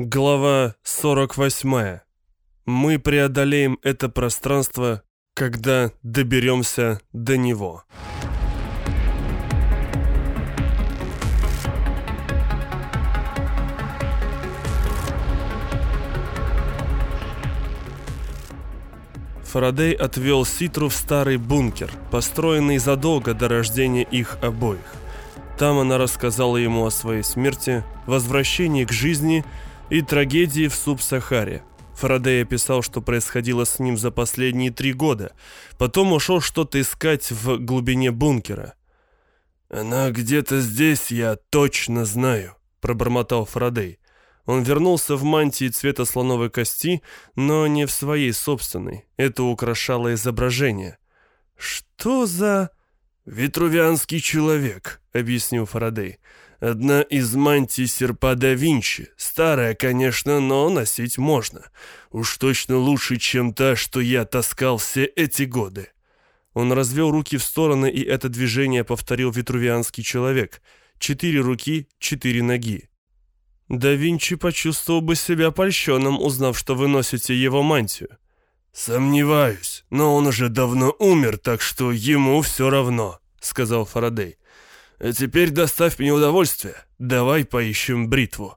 Глава 48. Мы преодолеем это пространство, когда доберемся до него. Фарадей отвел Ситру в старый бункер, построенный задолго до рождения их обоих. Там она рассказала ему о своей смерти, возвращении к жизни и трагедии в Суб-Сахаре. Фарадей описал, что происходило с ним за последние три года. Потом ушел что-то искать в глубине бункера. «Она где-то здесь, я точно знаю», — пробормотал Фарадей. Он вернулся в мантии цвета слоновой кости, но не в своей собственной. Это украшало изображение. «Что за...» «Витрувианский человек», — объяснил Фарадей. Одна из мантий серпа да Винчи. Старая, конечно, но носить можно. Уж точно лучше, чем та, что я таскал все эти годы. Он развел руки в стороны, и это движение повторил витрувианский человек. Четыре руки, четыре ноги. Да Винчи почувствовал бы себя польщенным, узнав, что вы носите его мантию. «Сомневаюсь, но он уже давно умер, так что ему все равно», — сказал Фарадей. А теперь доставь мне удовольствие. Давай поищем бритву».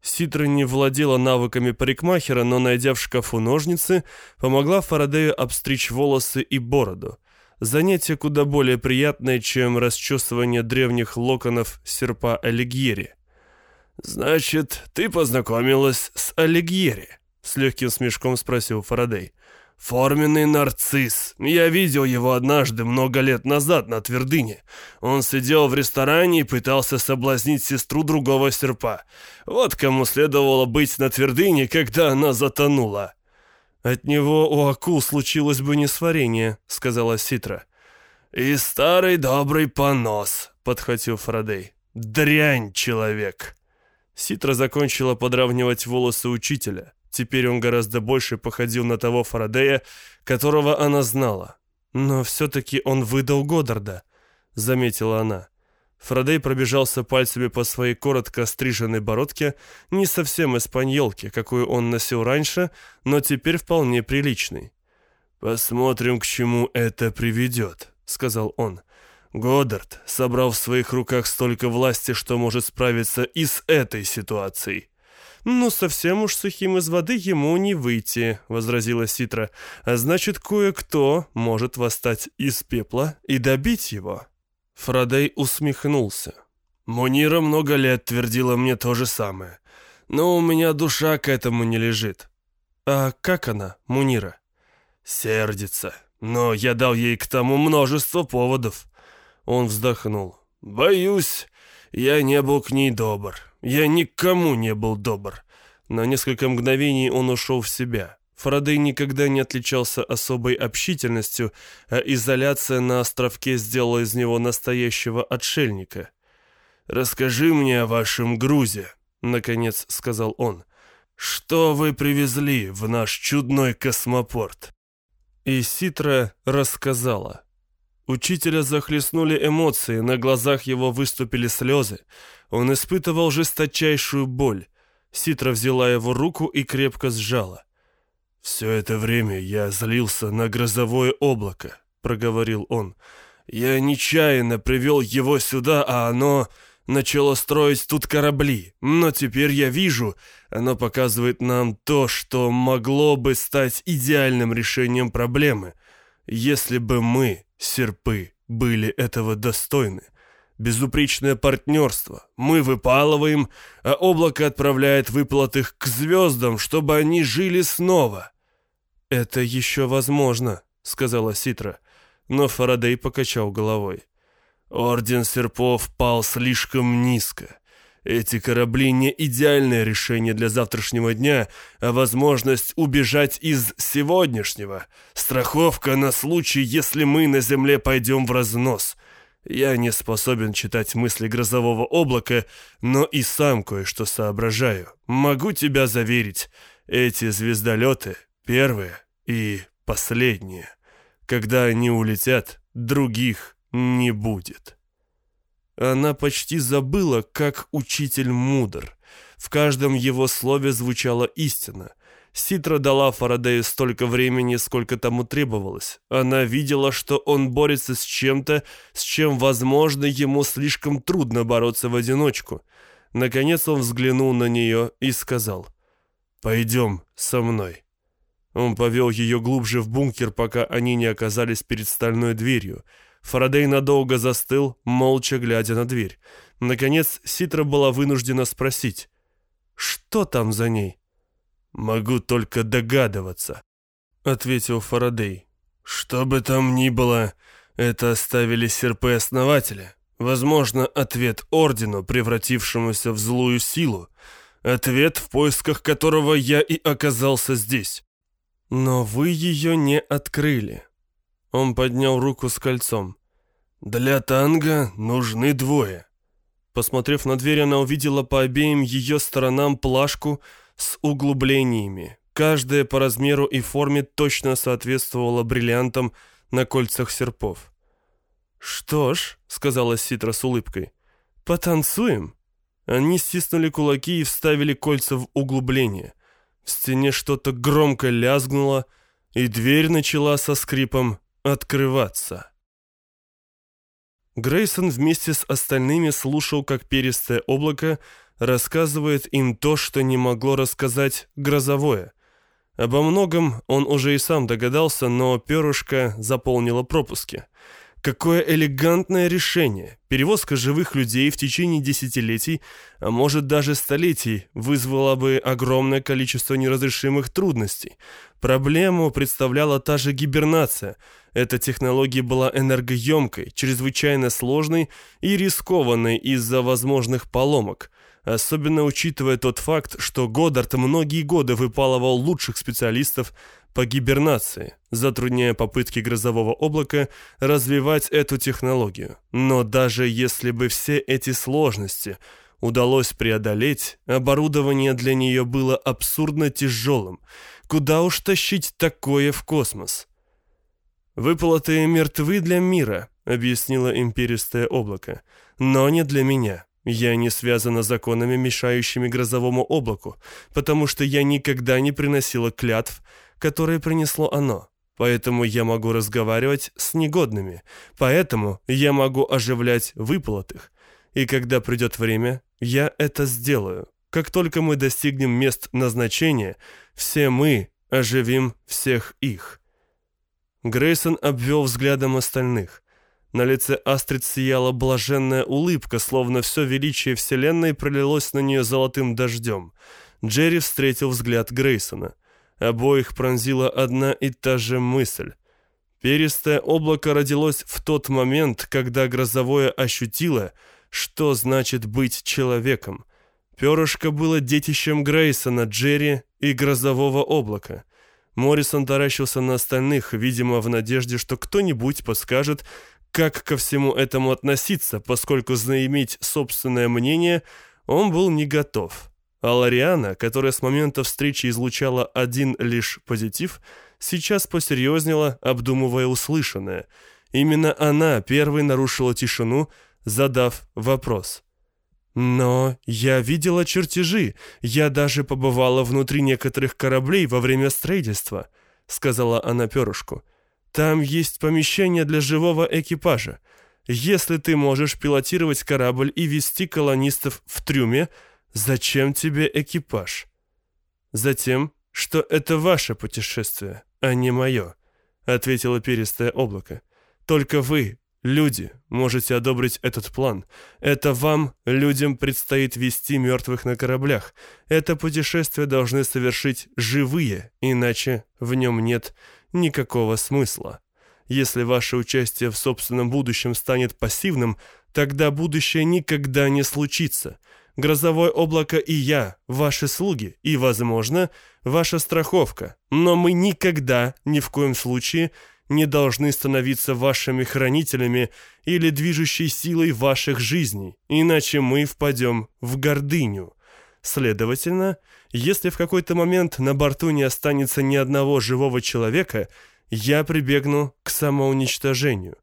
Ситра не владела навыками парикмахера, но, найдя в шкафу ножницы, помогла Фарадею обстричь волосы и бороду. Занятие куда более приятное, чем расчесывание древних локонов серпа Алигьери. «Значит, ты познакомилась с Алигьери?» — с легким смешком спросил Фарадей. Форменный нарцисс. Я видел его однажды много лет назад на твердыне. Он сидел в ресторане и пытался соблазнить сестру другого серпа. Вот кому следовало быть на твердыне, когда она затонула. «От него у акул случилось бы несварение», — сказала Ситра. «И старый добрый понос», — подхватил Фарадей. «Дрянь, человек!» Ситра закончила подравнивать волосы учителя. Теперь он гораздо больше походил на того Фарадея, которого она знала. «Но все-таки он выдал Годдарда», — заметила она. Фарадей пробежался пальцами по своей коротко стриженной бородке, не совсем испаньолке, какую он носил раньше, но теперь вполне приличной. «Посмотрим, к чему это приведет», — сказал он. «Годдард собрал в своих руках столько власти, что может справиться и с этой ситуацией». «Ну, совсем уж сухим из воды ему не выйти», — возразила Ситра. «А значит, кое-кто может восстать из пепла и добить его». Фарадей усмехнулся. «Мунира много лет твердила мне то же самое. Но у меня душа к этому не лежит». «А как она, Мунира?» «Сердится. Но я дал ей к тому множество поводов». Он вздохнул. «Боюсь, я не был к ней добр. Я никому не был добр. На несколько мгновений он ушел в себя. Фарадей никогда не отличался особой общительностью, а изоляция на островке сделала из него настоящего отшельника. «Расскажи мне о вашем грузе», — наконец сказал он. «Что вы привезли в наш чудной космопорт?» И Ситра рассказала. Учителя захлестнули эмоции, на глазах его выступили слезы. Он испытывал жесточайшую боль. Ситра взяла его руку и крепко сжала. «Все это время я злился на грозовое облако», — проговорил он. «Я нечаянно привел его сюда, а оно начало строить тут корабли. Но теперь я вижу, оно показывает нам то, что могло бы стать идеальным решением проблемы, если бы мы, серпы, были этого достойны безупречное партнерство. Мы выпалываем, а облако отправляет выплат их к звездам, чтобы они жили снова». «Это еще возможно», — сказала Ситра, но Фарадей покачал головой. «Орден серпов пал слишком низко. Эти корабли не идеальное решение для завтрашнего дня, а возможность убежать из сегодняшнего. Страховка на случай, если мы на земле пойдем в разнос». Я не способен читать мысли грозового облака, но и сам кое-что соображаю. Могу тебя заверить, эти звездолеты первые и последние. Когда они улетят, других не будет. Она почти забыла, как учитель мудр. В каждом его слове звучала истина. Ситра дала Фарадею столько времени, сколько тому требовалось. Она видела, что он борется с чем-то, с чем, возможно, ему слишком трудно бороться в одиночку. Наконец он взглянул на нее и сказал «Пойдем со мной». Он повел ее глубже в бункер, пока они не оказались перед стальной дверью. Фарадей надолго застыл, молча глядя на дверь. Наконец, Ситра была вынуждена спросить, «Что там за ней?» «Могу только догадываться», — ответил Фарадей. «Что бы там ни было, это оставили серпы основателя. Возможно, ответ Ордену, превратившемуся в злую силу. Ответ, в поисках которого я и оказался здесь. «Но вы ее не открыли». Он поднял руку с кольцом. «Для танго нужны двое». Посмотрев на дверь, она увидела по обеим ее сторонам плашку с углублениями. Каждая по размеру и форме точно соответствовала бриллиантам на кольцах серпов. «Что ж», — сказала Ситра с улыбкой, — «потанцуем». Они стиснули кулаки и вставили кольца в углубление. В стене что-то громко лязгнуло, и дверь начала со скрипом открываться. Грейсон вместе с остальными слушал, как перистое облако рассказывает им то, что не могло рассказать грозовое. Обо многом он уже и сам догадался, но перышко заполнило пропуски — Какое элегантное решение! Перевозка живых людей в течение десятилетий, а может даже столетий, вызвала бы огромное количество неразрешимых трудностей. Проблему представляла та же гибернация. Эта технология была энергоемкой, чрезвычайно сложной и рискованной из-за возможных поломок – особенно учитывая тот факт, что Годдард многие годы выпалывал лучших специалистов по гибернации, затрудняя попытки грозового облака развивать эту технологию. Но даже если бы все эти сложности удалось преодолеть, оборудование для нее было абсурдно тяжелым. Куда уж тащить такое в космос? «Выплаты мертвы для мира», — объяснило империстое облако, — «но не для меня». Я не связана законами, мешающими грозовому облаку, потому что я никогда не приносила клятв, которые принесло оно. Поэтому я могу разговаривать с негодными, поэтому я могу оживлять выплатых. И когда придет время, я это сделаю. Как только мы достигнем мест назначения, все мы оживим всех их. Грейсон обвел взглядом остальных. На лице Астрид сияла блаженная улыбка, словно все величие Вселенной пролилось на нее золотым дождем. Джерри встретил взгляд Грейсона. Обоих пронзила одна и та же мысль. Перистое облако родилось в тот момент, когда грозовое ощутило, что значит быть человеком. Перышко было детищем Грейсона, Джерри и грозового облака. Моррисон таращился на остальных, видимо, в надежде, что кто-нибудь подскажет, как ко всему этому относиться, поскольку заиметь собственное мнение он был не готов. А Лариана, которая с момента встречи излучала один лишь позитив, сейчас посерьезнела, обдумывая услышанное. Именно она первой нарушила тишину, задав вопрос. «Но я видела чертежи, я даже побывала внутри некоторых кораблей во время строительства», — сказала она перышку. Там есть помещение для живого экипажа. Если ты можешь пилотировать корабль и вести колонистов в трюме, зачем тебе экипаж? Затем, что это ваше путешествие, а не мое, ответило перистое облако. Только вы, люди, можете одобрить этот план. Это вам, людям, предстоит вести мертвых на кораблях. Это путешествие должны совершить живые, иначе в нем нет никакого смысла. Если ваше участие в собственном будущем станет пассивным, тогда будущее никогда не случится. Грозовое облако и я, ваши слуги, и, возможно, ваша страховка. Но мы никогда, ни в коем случае, не должны становиться вашими хранителями или движущей силой ваших жизней, иначе мы впадем в гордыню. Следовательно, если в какой-то момент на борту не останется ни одного живого человека, я прибегну к самоуничтожению.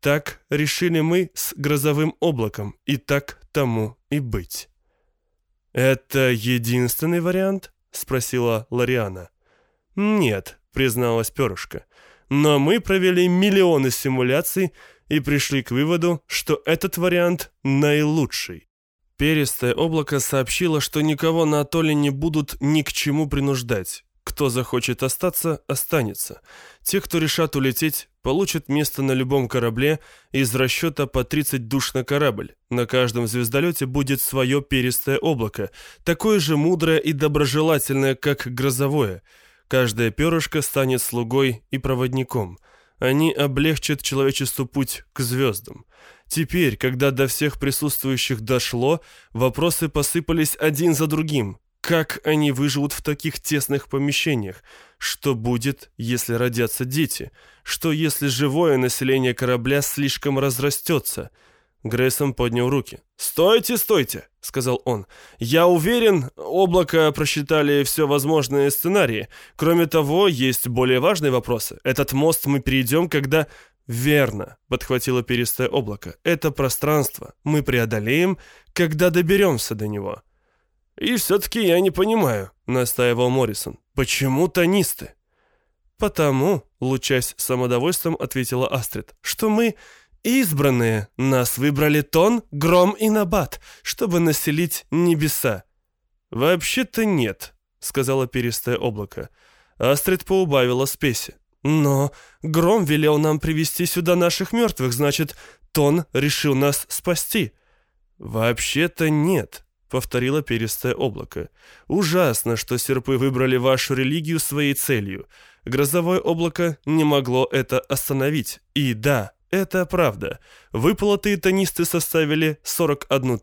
Так решили мы с грозовым облаком, и так тому и быть. «Это единственный вариант?» — спросила Лариана. «Нет», — призналась перышко. «Но мы провели миллионы симуляций и пришли к выводу, что этот вариант наилучший». Перистое облако сообщило, что никого на атолле не будут ни к чему принуждать. Кто захочет остаться, останется. Те, кто решат улететь, получат место на любом корабле из расчета по 30 душ на корабль. На каждом звездолете будет свое перистое облако, такое же мудрое и доброжелательное, как грозовое. Каждое перышко станет слугой и проводником. Они облегчат человечеству путь к звездам. Теперь, когда до всех присутствующих дошло, вопросы посыпались один за другим. Как они выживут в таких тесных помещениях? Что будет, если родятся дети? Что, если живое население корабля слишком разрастется? Грейсон поднял руки. «Стойте, стойте!» — сказал он. «Я уверен, облако просчитали все возможные сценарии. Кроме того, есть более важные вопросы. Этот мост мы перейдем, когда...» «Верно», — подхватило перистое облако. «Это пространство мы преодолеем, когда доберемся до него». «И все-таки я не понимаю», — настаивал Моррисон. «Почему тонисты?» «Потому», — лучась самодовольством, ответила Астрид, «что мы избранные. Нас выбрали Тон, Гром и Набат, чтобы населить небеса». «Вообще-то нет», — сказала перистое облако. Астрид поубавила спеси. «Но Гром велел нам привести сюда наших мертвых, значит, Тон решил нас спасти». «Вообще-то нет», повторило перистое облако. «Ужасно, что серпы выбрали вашу религию своей целью. Грозовое облако не могло это остановить. И да, это правда. Выплаты тонисты составили 41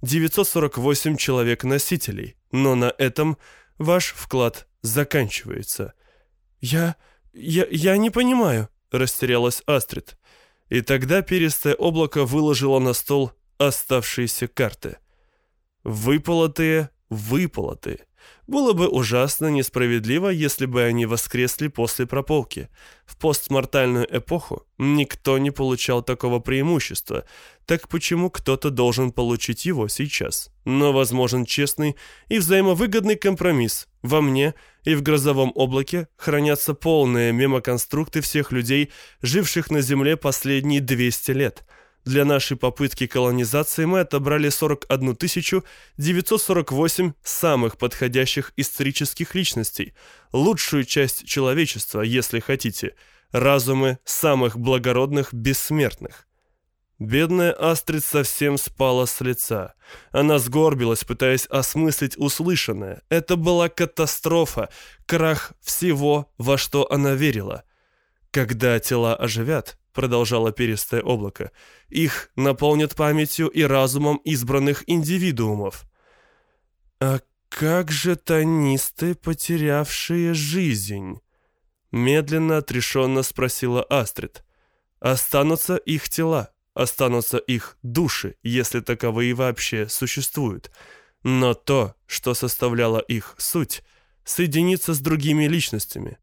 948 человек-носителей. Но на этом ваш вклад заканчивается». «Я... я... я не понимаю», — растерялась Астрид. И тогда перистое облако выложило на стол оставшиеся карты — Выполотые, выполотые. Было бы ужасно несправедливо, если бы они воскресли после прополки. В постмортальную эпоху никто не получал такого преимущества, так почему кто-то должен получить его сейчас? Но возможен честный и взаимовыгодный компромисс. Во мне и в грозовом облаке хранятся полные мемоконструкты всех людей, живших на Земле последние 200 лет – для нашей попытки колонизации мы отобрали 41 948 самых подходящих исторических личностей, лучшую часть человечества, если хотите, разумы самых благородных бессмертных. Бедная Астрид совсем спала с лица. Она сгорбилась, пытаясь осмыслить услышанное. Это была катастрофа, крах всего, во что она верила. Когда тела оживят, продолжало перистое облако, их наполнят памятью и разумом избранных индивидуумов. А как же тонисты, потерявшие жизнь? Медленно, отрешенно спросила Астрид. Останутся их тела, останутся их души, если таковые вообще существуют. Но то, что составляло их суть, соединится с другими личностями,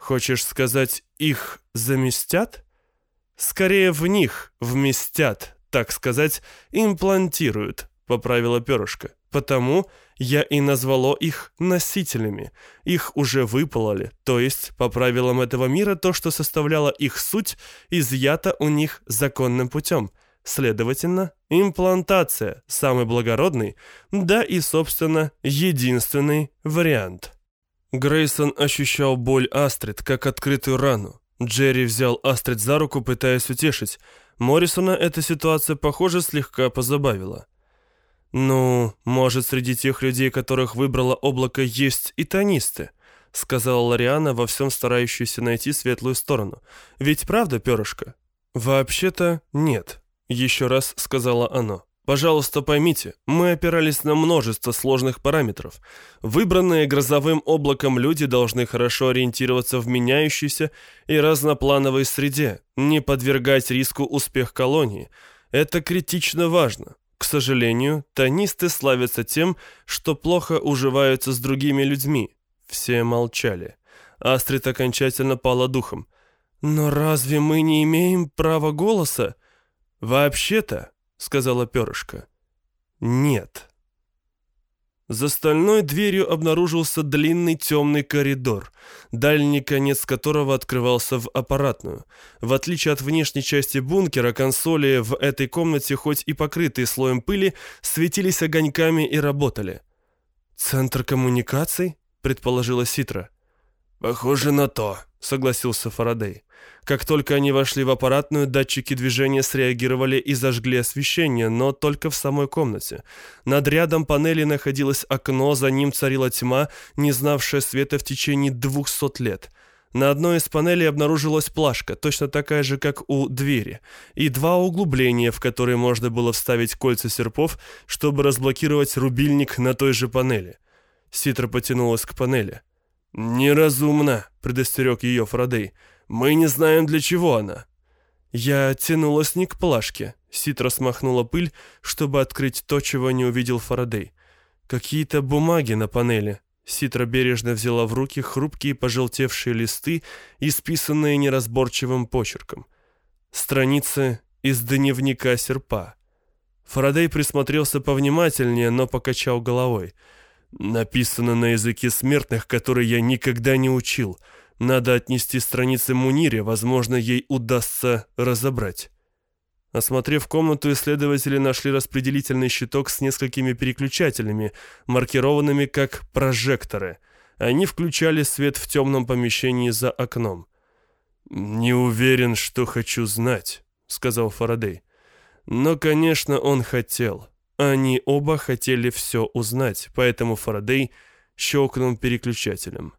Хочешь сказать, их заместят? Скорее в них вместят, так сказать, имплантируют, поправила перышко. Потому я и назвало их носителями. Их уже выпололи, то есть, по правилам этого мира, то, что составляло их суть, изъято у них законным путем. Следовательно, имплантация – самый благородный, да и, собственно, единственный вариант. Грейсон ощущал боль Астрид, как открытую рану. Джерри взял Астрид за руку, пытаясь утешить. Моррисона эта ситуация, похоже, слегка позабавила. «Ну, может, среди тех людей, которых выбрало облако, есть и тонисты», сказала Лариана, во всем старающаяся найти светлую сторону. «Ведь правда, перышко?» «Вообще-то нет», еще раз сказала оно. Пожалуйста, поймите, мы опирались на множество сложных параметров. Выбранные грозовым облаком люди должны хорошо ориентироваться в меняющейся и разноплановой среде, не подвергать риску успех колонии. Это критично важно. К сожалению, тонисты славятся тем, что плохо уживаются с другими людьми. Все молчали. Астрид окончательно пала духом. «Но разве мы не имеем права голоса?» «Вообще-то», сказала перышко. «Нет». За стальной дверью обнаружился длинный темный коридор, дальний конец которого открывался в аппаратную. В отличие от внешней части бункера, консоли в этой комнате, хоть и покрытые слоем пыли, светились огоньками и работали. «Центр коммуникаций?» — предположила Ситра. «Похоже на то», — согласился Фарадей. Как только они вошли в аппаратную, датчики движения среагировали и зажгли освещение, но только в самой комнате. Над рядом панели находилось окно, за ним царила тьма, не знавшая света в течение двухсот лет. На одной из панелей обнаружилась плашка, точно такая же, как у двери, и два углубления, в которые можно было вставить кольца серпов, чтобы разблокировать рубильник на той же панели. Ситра потянулась к панели. «Неразумно», — предостерег ее Фарадей. Мы не знаем, для чего она». Я тянулась не к плашке. Ситра смахнула пыль, чтобы открыть то, чего не увидел Фарадей. Какие-то бумаги на панели. Ситра бережно взяла в руки хрупкие пожелтевшие листы, исписанные неразборчивым почерком. Страницы из дневника серпа. Фарадей присмотрелся повнимательнее, но покачал головой. «Написано на языке смертных, который я никогда не учил. Надо отнести страницы Мунире, возможно, ей удастся разобрать. Осмотрев комнату, исследователи нашли распределительный щиток с несколькими переключателями, маркированными как прожекторы. Они включали свет в темном помещении за окном. «Не уверен, что хочу знать», — сказал Фарадей. Но, конечно, он хотел. Они оба хотели все узнать, поэтому Фарадей щелкнул переключателем.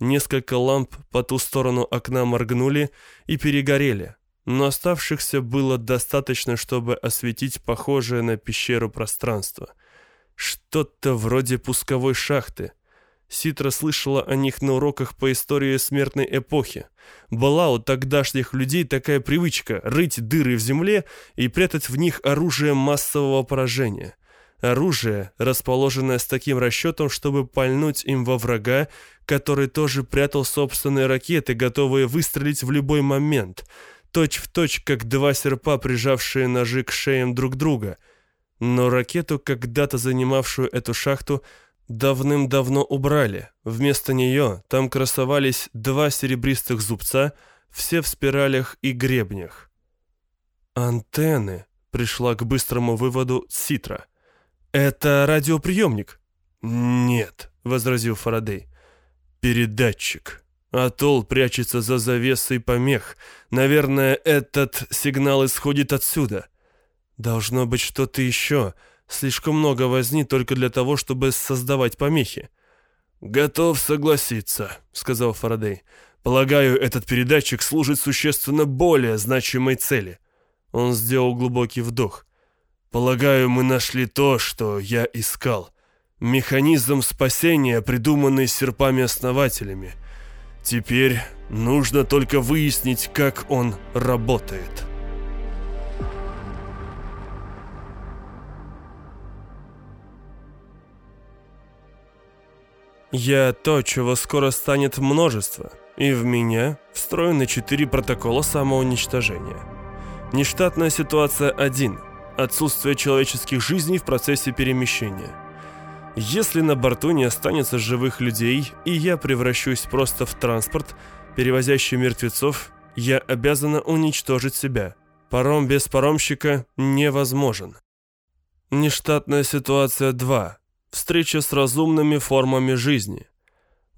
Несколько ламп по ту сторону окна моргнули и перегорели, но оставшихся было достаточно, чтобы осветить похожее на пещеру пространство. Что-то вроде пусковой шахты. Ситра слышала о них на уроках по истории смертной эпохи. Была у тогдашних людей такая привычка рыть дыры в земле и прятать в них оружие массового поражения – Оружие, расположенное с таким расчетом, чтобы пальнуть им во врага, который тоже прятал собственные ракеты, готовые выстрелить в любой момент, точь в точь, как два серпа, прижавшие ножи к шеям друг друга. Но ракету, когда-то занимавшую эту шахту, давным-давно убрали. Вместо нее там красовались два серебристых зубца, все в спиралях и гребнях. «Антенны», — пришла к быстрому выводу Ситра — «Это радиоприемник?» «Нет», — возразил Фарадей. «Передатчик. Атолл прячется за завесой помех. Наверное, этот сигнал исходит отсюда». «Должно быть что-то еще. Слишком много возни только для того, чтобы создавать помехи». «Готов согласиться», — сказал Фарадей. «Полагаю, этот передатчик служит существенно более значимой цели». Он сделал глубокий вдох. Полагаю, мы нашли то, что я искал. Механизм спасения, придуманный серпами-основателями. Теперь нужно только выяснить, как он работает. Я то, чего скоро станет множество, и в меня встроены четыре протокола самоуничтожения. Нештатная ситуация 1 отсутствие человеческих жизней в процессе перемещения. Если на борту не останется живых людей, и я превращусь просто в транспорт, перевозящий мертвецов, я обязана уничтожить себя. Паром без паромщика невозможен. Нештатная ситуация 2. Встреча с разумными формами жизни.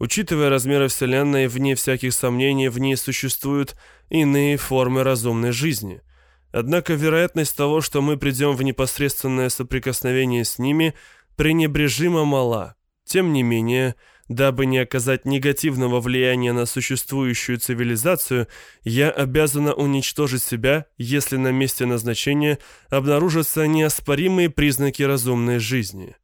Учитывая размеры Вселенной, вне всяких сомнений, в ней существуют иные формы разумной жизни – Однако вероятность того, что мы придем в непосредственное соприкосновение с ними, пренебрежимо мала. Тем не менее, дабы не оказать негативного влияния на существующую цивилизацию, я обязана уничтожить себя, если на месте назначения обнаружатся неоспоримые признаки разумной жизни.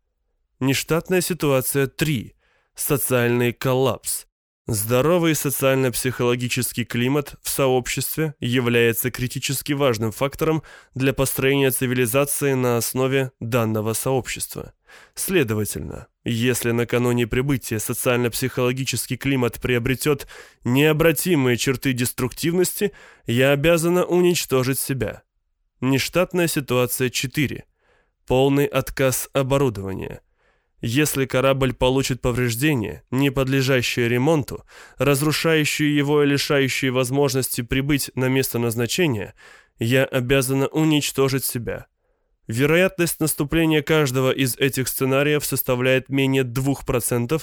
Нештатная ситуация 3. Социальный коллапс. Здоровый социально-психологический климат в сообществе является критически важным фактором для построения цивилизации на основе данного сообщества. Следовательно, если накануне прибытия социально-психологический климат приобретет необратимые черты деструктивности, я обязана уничтожить себя. Нештатная ситуация 4. Полный отказ оборудования – Если корабль получит повреждения, не подлежащие ремонту, разрушающие его и лишающие возможности прибыть на место назначения, я обязана уничтожить себя. Вероятность наступления каждого из этих сценариев составляет менее 2%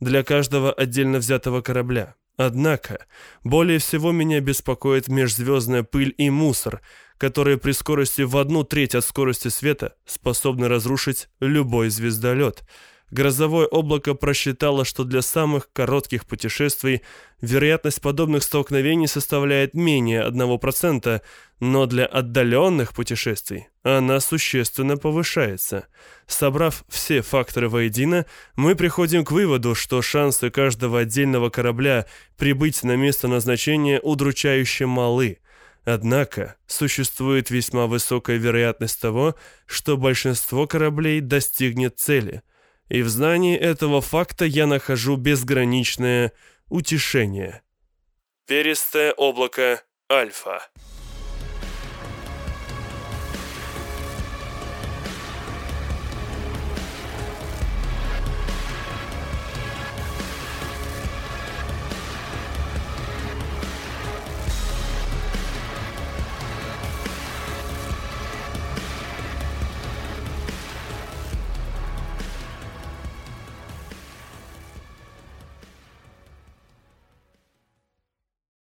для каждого отдельно взятого корабля. Однако, более всего меня беспокоит межзвездная пыль и мусор, которые при скорости в одну треть от скорости света способны разрушить любой звездолет. Грозовое облако просчитало, что для самых коротких путешествий вероятность подобных столкновений составляет менее 1%, но для отдаленных путешествий она существенно повышается. Собрав все факторы воедино, мы приходим к выводу, что шансы каждого отдельного корабля прибыть на место назначения удручающе малы – Однако существует весьма высокая вероятность того, что большинство кораблей достигнет цели, и в знании этого факта я нахожу безграничное утешение. Перистое облако Альфа